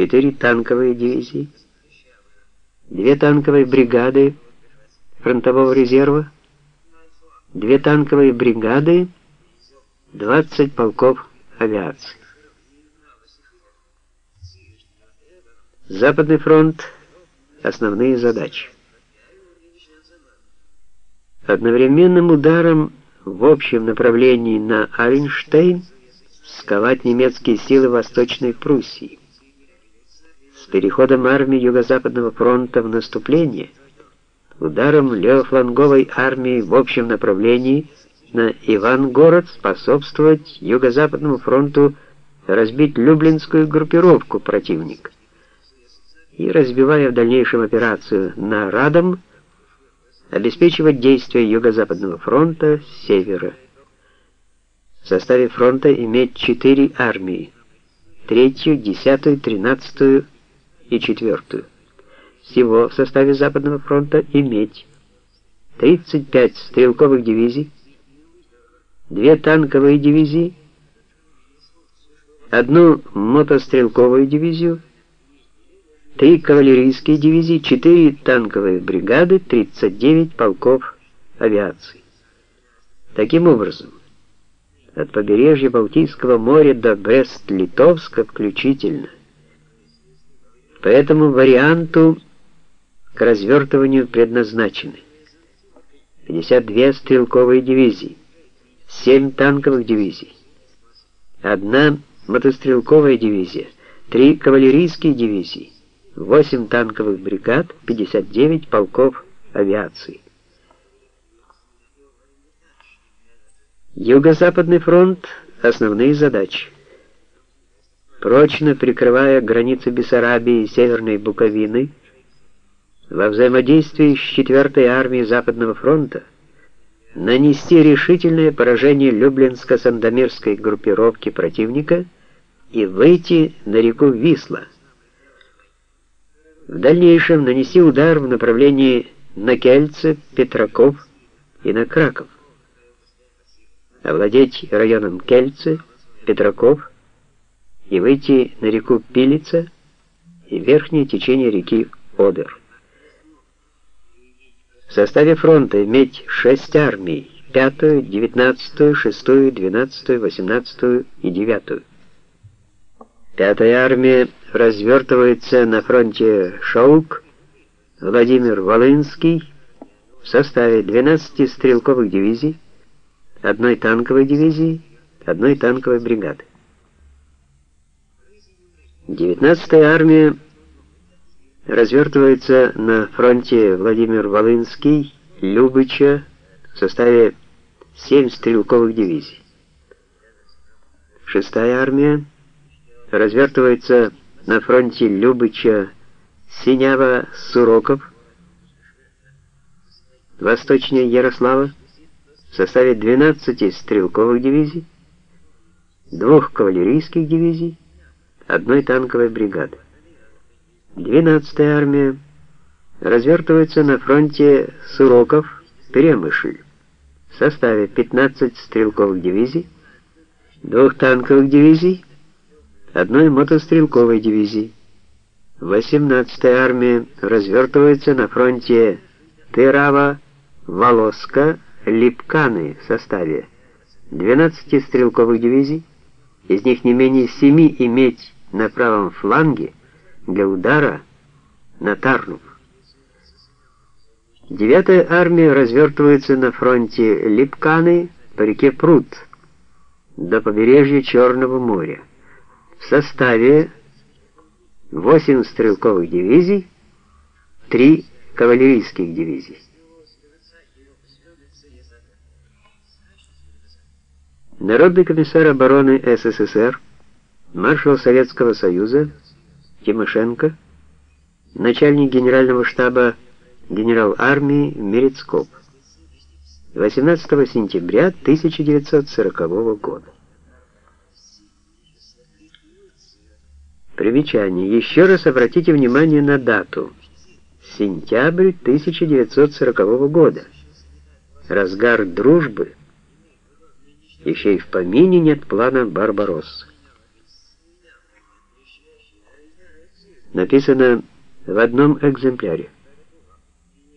4 танковые дивизии, 2 танковые бригады фронтового резерва, 2 танковые бригады, 20 полков авиации. Западный фронт. Основные задачи. Одновременным ударом в общем направлении на Айнштейн сковать немецкие силы Восточной Пруссии. Переходом армии Юго-Западного фронта в наступление, ударом левофланговой армии в общем направлении на Ивангород способствовать Юго-Западному фронту разбить Люблинскую группировку противника и, разбивая в дальнейшем операцию на Радом, обеспечивать действия Юго-Западного фронта с севера. В составе фронта иметь четыре армии, третью, десятую, тринадцатую и четвертую. Всего в составе Западного фронта иметь 35 стрелковых дивизий, две танковые дивизии, одну мотострелковую дивизию, три кавалерийские дивизии, четыре танковые бригады, 39 полков авиации. Таким образом, от побережья Балтийского моря до Брест-Литовска включительно. По этому варианту к развертыванию предназначены 52 стрелковые дивизии, 7 танковых дивизий, одна мотострелковая дивизия, 3 кавалерийские дивизии, 8 танковых бригад, 59 полков авиации. Юго-Западный фронт – основные задачи. Прочно прикрывая границы Бессарабии и Северной Буковины, во взаимодействии с 4-й армией Западного фронта нанести решительное поражение Люблинско-Сандомирской группировки противника и выйти на реку Висла – в дальнейшем нанеси удар в направлении на Кельце, Петраков и на Краков. Овладеть районом Кельце, Петраков и выйти на реку Пилица и верхнее течение реки Одер. В составе фронта иметь шесть армий, пятую, девятнадцатую, шестую, двенадцатую, восемнадцатую и девятую. Пятая армия развертывается на фронте Шаук, Владимир Волынский в составе 12 стрелковых дивизий, одной танковой дивизии, одной танковой бригады. 19-я армия развертывается на фронте Владимир Волынский, Любыча в составе 7 стрелковых дивизий. 6-я армия развертывается на фронте Любыча Синява-Суроков, восточнее Ярослава, в составе 12 стрелковых дивизий, двух кавалерийских дивизий, одной танковой бригады. 12-я армия развертывается на фронте Суроков-Перемышль в составе 15 стрелковых дивизий, двух танковых дивизий, одной мотострелковой дивизии. 18-я армия развертывается на фронте Тырава-Волоска, Липканы в составе 12 стрелковых дивизий, из них не менее 7 иметь на правом фланге для удара на Тарнув. 9-я армия развертывается на фронте Липканы по реке Прут до побережья Черного моря в составе 8 стрелковых дивизий, 3 кавалерийских дивизий. Народный комиссар обороны СССР, маршал Советского Союза Тимошенко, начальник генерального штаба генерал армии Мерецкоп. 18 сентября 1940 года. Примечание. Еще раз обратите внимание на дату. Сентябрь 1940 года. Разгар дружбы. Еще и в помине нет плана Барбароссы. Написано в одном экземпляре.